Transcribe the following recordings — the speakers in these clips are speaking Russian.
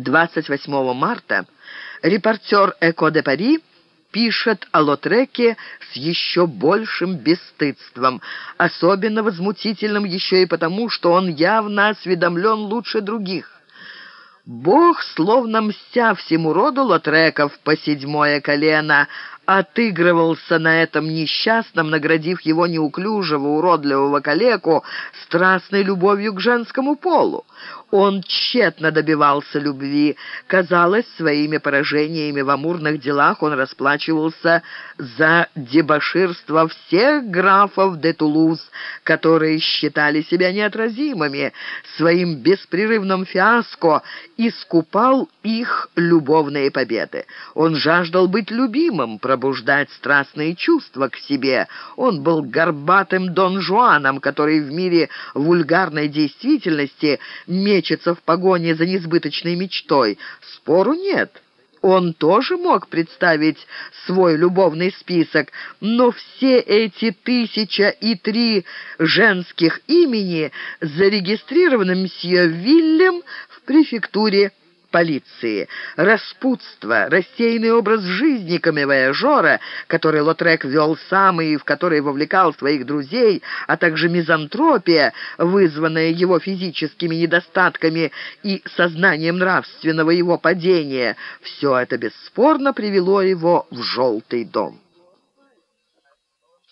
28 марта репортер «Эко де Пари» пишет о Лотреке с еще большим бесстыдством. Особенно возмутительным еще и потому, что он явно осведомлен лучше других. Бог, словно мстя всему роду Лотреков по седьмое колено, отыгрывался на этом несчастном, наградив его неуклюжего, уродливого калеку страстной любовью к женскому полу. Он тщетно добивался любви. Казалось, своими поражениями в амурных делах он расплачивался за дебоширство всех графов де Тулуз, которые считали себя неотразимыми. Своим беспрерывным фиаско искупал их любовные победы. Он жаждал быть любимым, пробуждать страстные чувства к себе. Он был горбатым Дон Жуаном, который в мире вульгарной действительности мечется в погоне за несбыточной мечтой. Спору нет. Он тоже мог представить свой любовный список, но все эти тысяча и три женских имени зарегистрированы мсье Вильям в префектуре полиции. Распутство, рассеянный образ жизни камевояжера, который Лотрек вел сам и в который вовлекал своих друзей, а также мизантропия, вызванная его физическими недостатками и сознанием нравственного его падения, все это бесспорно привело его в «желтый дом».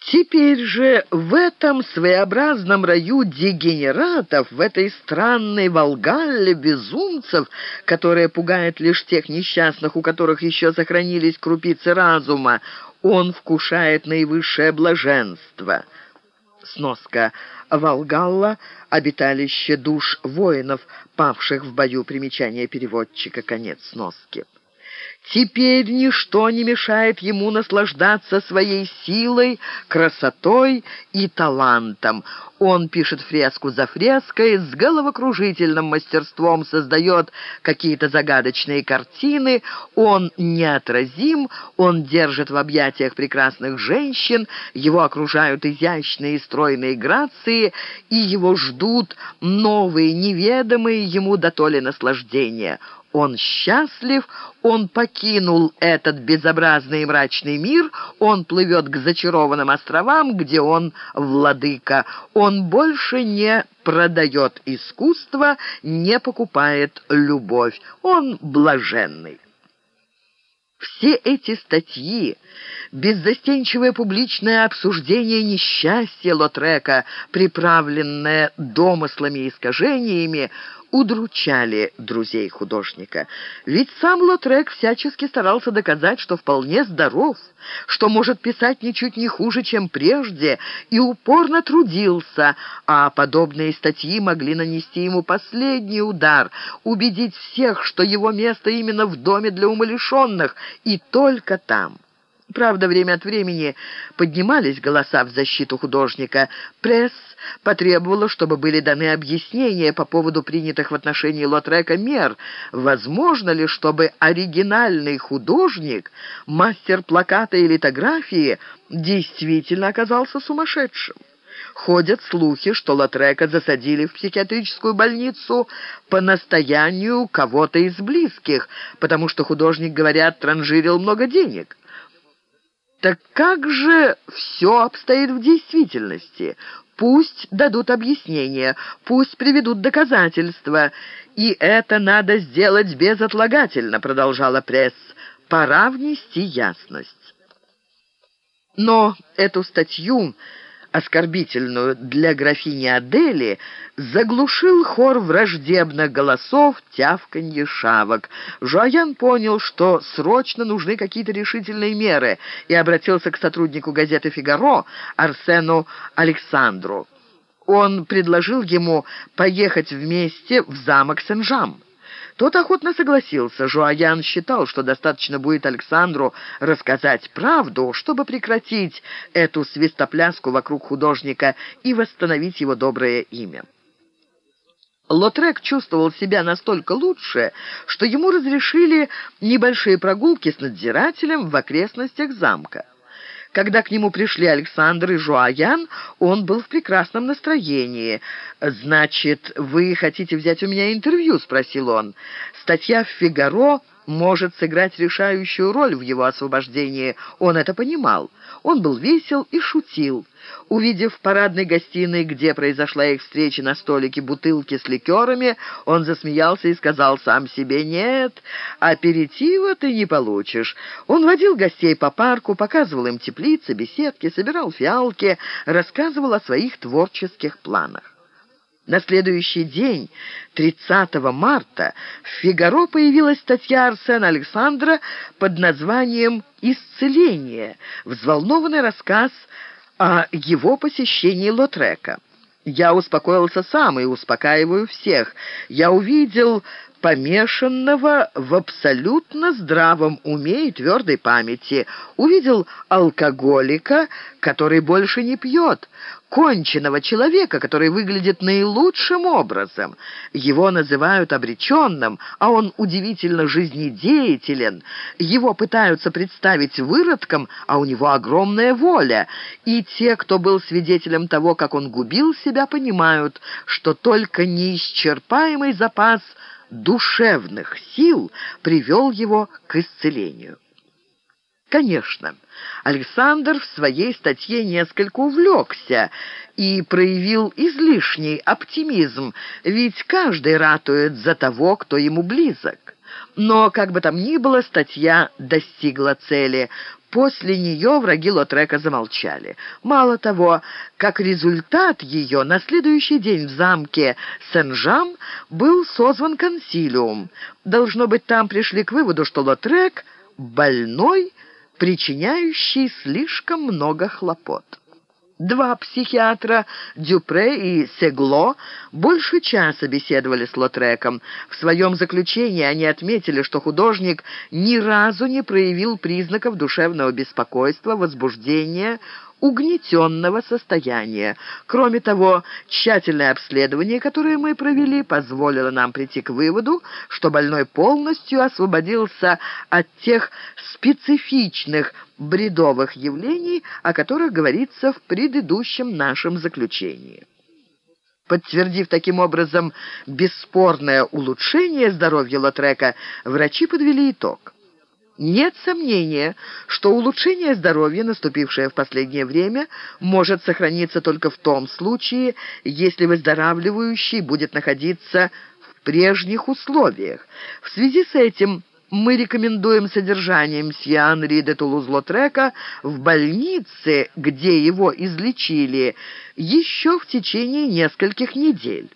Теперь же в этом своеобразном раю дегенератов, в этой странной Волгалле безумцев, которая пугает лишь тех несчастных, у которых еще сохранились крупицы разума, он вкушает наивысшее блаженство. Сноска. Волгалла — обиталище душ воинов, павших в бою. Примечание переводчика. Конец сноски. Теперь ничто не мешает ему наслаждаться своей силой, красотой и талантом. Он пишет фреску за фреской, с головокружительным мастерством создает какие-то загадочные картины. Он неотразим, он держит в объятиях прекрасных женщин, его окружают изящные и стройные грации, и его ждут новые, неведомые ему дотоле наслаждения. Он счастлив, он покинул этот безобразный и мрачный мир, он плывет к зачарованным островам, где он владыка. Он больше не продает искусство, не покупает любовь. Он блаженный. Все эти статьи, беззастенчивое публичное обсуждение несчастья Лотрека, приправленное домыслами и искажениями, удручали друзей художника. Ведь сам Лотрек всячески старался доказать, что вполне здоров, что может писать ничуть не хуже, чем прежде, и упорно трудился, а подобные статьи могли нанести ему последний удар, убедить всех, что его место именно в доме для умалишенных, и только там. Правда, время от времени поднимались голоса в защиту художника. Пресс потребовала, чтобы были даны объяснения по поводу принятых в отношении Лотрека мер. Возможно ли, чтобы оригинальный художник, мастер плаката и литографии, действительно оказался сумасшедшим? Ходят слухи, что Лотрека засадили в психиатрическую больницу по настоянию кого-то из близких, потому что художник, говорят, транжирил много денег. Так как же все обстоит в действительности? Пусть дадут объяснения, пусть приведут доказательства. И это надо сделать безотлагательно, продолжала пресс. Пора внести ясность. Но эту статью оскорбительную для графини Адели, заглушил хор враждебных голосов, тявканье шавок. Жуаян понял, что срочно нужны какие-то решительные меры, и обратился к сотруднику газеты «Фигаро» Арсену Александру. Он предложил ему поехать вместе в замок Сен-Жам. Тот охотно согласился. Жуаян считал, что достаточно будет Александру рассказать правду, чтобы прекратить эту свистопляску вокруг художника и восстановить его доброе имя. Лотрек чувствовал себя настолько лучше, что ему разрешили небольшие прогулки с надзирателем в окрестностях замка. Когда к нему пришли Александр и Жуаян, он был в прекрасном настроении. «Значит, вы хотите взять у меня интервью?» — спросил он. «Статья в «Фигаро» может сыграть решающую роль в его освобождении. Он это понимал. Он был весел и шутил. Увидев в парадной гостиной, где произошла их встреча на столике бутылки с ликерами, он засмеялся и сказал сам себе «Нет, аперитива ты не получишь». Он водил гостей по парку, показывал им теплицы, беседки, собирал фиалки, рассказывал о своих творческих планах. На следующий день, 30 марта, в «Фигаро» появилась статья Арсена Александра под названием «Исцеление», взволнованный рассказ о его посещении Лотрека. Я успокоился сам и успокаиваю всех. Я увидел помешанного в абсолютно здравом уме и твердой памяти. Увидел алкоголика, который больше не пьет, конченного человека, который выглядит наилучшим образом. Его называют обреченным, а он удивительно жизнедеятелен. Его пытаются представить выродком, а у него огромная воля. И те, кто был свидетелем того, как он губил себя, понимают, что только неисчерпаемый запас душевных сил привел его к исцелению. Конечно, Александр в своей статье несколько увлекся и проявил излишний оптимизм, ведь каждый ратует за того, кто ему близок. Но, как бы там ни было, статья достигла цели. После нее враги Лотрека замолчали. Мало того, как результат ее, на следующий день в замке Сен-Жам был созван консилиум. Должно быть, там пришли к выводу, что Лотрек больной, причиняющий слишком много хлопот. Два психиатра, Дюпре и Сегло, больше часа беседовали с Лотреком. В своем заключении они отметили, что художник ни разу не проявил признаков душевного беспокойства, возбуждения, угнетенного состояния. Кроме того, тщательное обследование, которое мы провели, позволило нам прийти к выводу, что больной полностью освободился от тех специфичных бредовых явлений, о которых говорится в предыдущем нашем заключении. Подтвердив таким образом бесспорное улучшение здоровья Лотрека, врачи подвели итог. Нет сомнения, что улучшение здоровья, наступившее в последнее время, может сохраниться только в том случае, если выздоравливающий будет находиться в прежних условиях. В связи с этим мы рекомендуем содержание мсье Анри де Тулуз-Лотрека в больнице, где его излечили, еще в течение нескольких недель.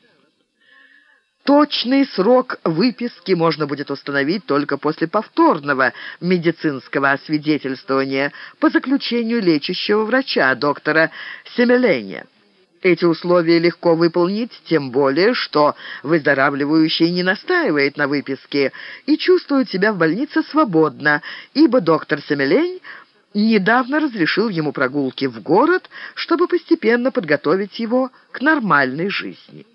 Точный срок выписки можно будет установить только после повторного медицинского освидетельствования по заключению лечащего врача, доктора Семеленя. Эти условия легко выполнить, тем более, что выздоравливающий не настаивает на выписке и чувствует себя в больнице свободно, ибо доктор Семелень недавно разрешил ему прогулки в город, чтобы постепенно подготовить его к нормальной жизни.